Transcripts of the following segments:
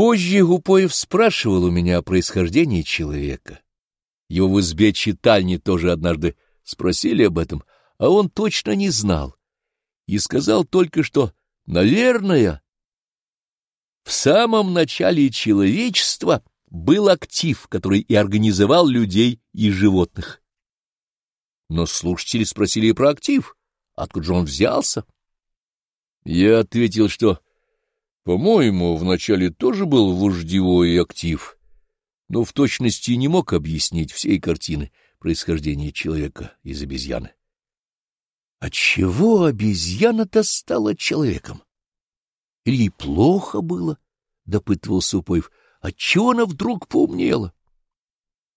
Позже Упоев спрашивал у меня о происхождении человека. Его в избе читальни тоже однажды спросили об этом, а он точно не знал. И сказал только, что, наверное, в самом начале человечества был актив, который и организовал людей и животных. Но слушатели спросили про актив, откуда же он взялся. Я ответил, что, по-моему, вначале тоже был вождевой актив, но в точности не мог объяснить всей картины происхождения человека из обезьяны. Отчего обезьяна-то стала человеком? Или ей плохо было? — допытывался Упоев. — Отчего она вдруг поумнела?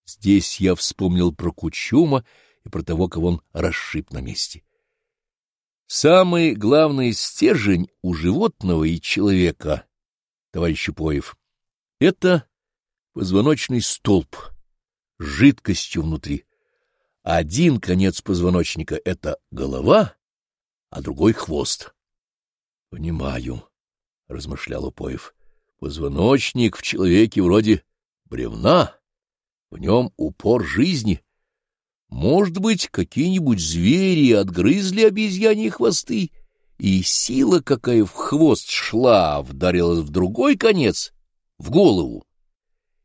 Здесь я вспомнил про Кучума и про того, кого он расшиб на месте. Самый главный стержень у животного и человека, товарищ Упоев, — это позвоночный столб с жидкостью внутри. Один конец позвоночника — это голова, а другой — хвост. — Понимаю, — размышлял Упоев. — Позвоночник в человеке вроде бревна, в нем упор жизни. Может быть, какие-нибудь звери отгрызли обезьяньи хвосты, и сила, какая в хвост шла, вдарилась в другой конец, в голову.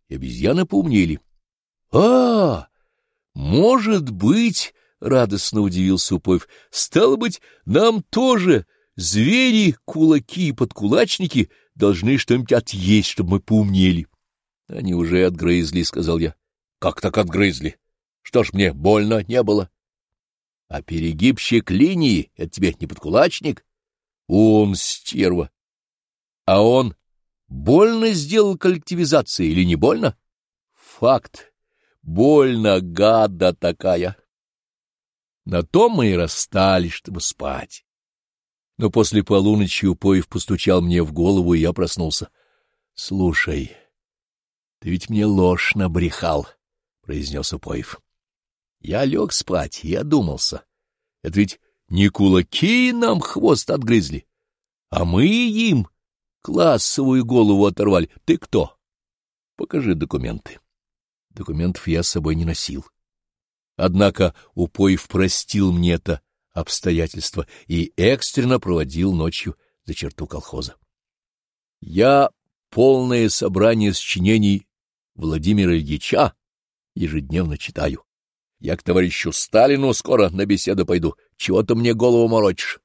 И обезьяны поумнели. — А, может быть, — радостно удивился Упоев, — стало быть, нам тоже Звери, кулаки и подкулачники должны что-нибудь отъесть, чтобы мы поумнели. — Они уже отгрызли, — сказал я. — Как так отгрызли? Что ж, мне больно не было. — А перегибщик линии — это тебе не подкулачник? — Он стерва. — А он больно сделал коллективизации или не больно? — Факт. Больно, гада такая. На том мы и расстались, чтобы спать но после полуночи Упоев постучал мне в голову, и я проснулся. — Слушай, ты ведь мне ложь набрехал, — произнес Упоев. Я лег спать и одумался. Это ведь не кулаки нам хвост отгрызли, а мы им классовую голову оторвали. Ты кто? Покажи документы. Документов я с собой не носил. Однако Упоев простил мне это обстоятельства и экстренно проводил ночью за черту колхоза. Я полное собрание сочинений Владимира Ильича ежедневно читаю. Я к товарищу Сталину скоро на беседу пойду. Чего ты мне голову морочишь?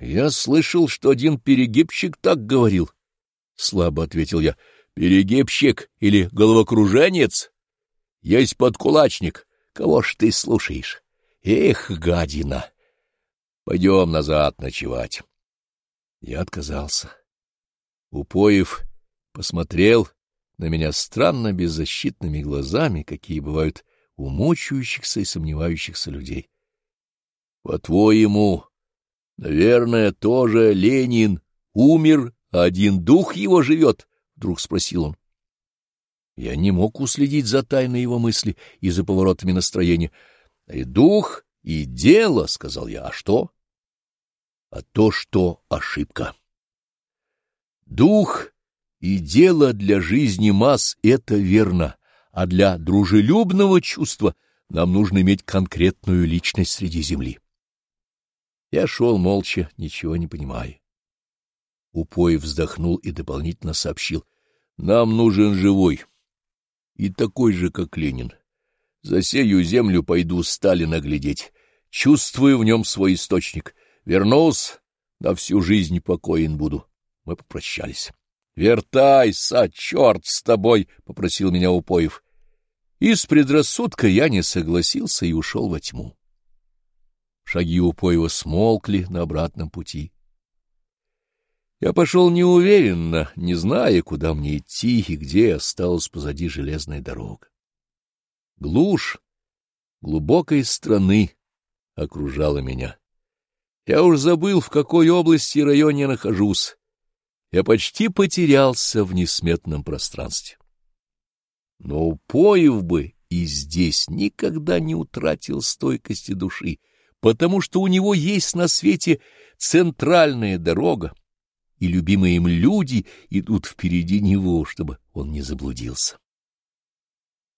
Я слышал, что один перегибщик так говорил. Слабо ответил я. Перегибщик или головокруженец? Есть подкулачник. Кого ж ты слушаешь? Эх, гадина! Пойдем назад ночевать. Я отказался. Упоев посмотрел на меня странно беззащитными глазами, какие бывают у мучающихся и сомневающихся людей. — По-твоему, наверное, тоже Ленин умер, а один дух его живет? — вдруг спросил он. Я не мог уследить за тайной его мысли и за поворотами настроения. И дух, и дело, — сказал я, — а что? А то, что ошибка. Дух и дело для жизни масс — это верно, а для дружелюбного чувства нам нужно иметь конкретную личность среди земли. Я шел молча, ничего не понимая. Упой вздохнул и дополнительно сообщил. — Нам нужен живой и такой же, как Ленин. За сею землю пойду Сталина глядеть. Чувствую в нем свой источник. Вернусь, на всю жизнь покоен буду. Мы попрощались. — Вертайся, черт с тобой! — попросил меня Упоев. Из предрассудка я не согласился и ушел во тьму. Шаги Упоева смолкли на обратном пути. Я пошел неуверенно, не зная, куда мне идти и где осталась позади железная дорога. Глушь глубокой страны окружала меня. Я уж забыл, в какой области и районе нахожусь. Я почти потерялся в несметном пространстве. Но Упоев бы и здесь никогда не утратил стойкости души, потому что у него есть на свете центральная дорога, и любимые им люди идут впереди него, чтобы он не заблудился.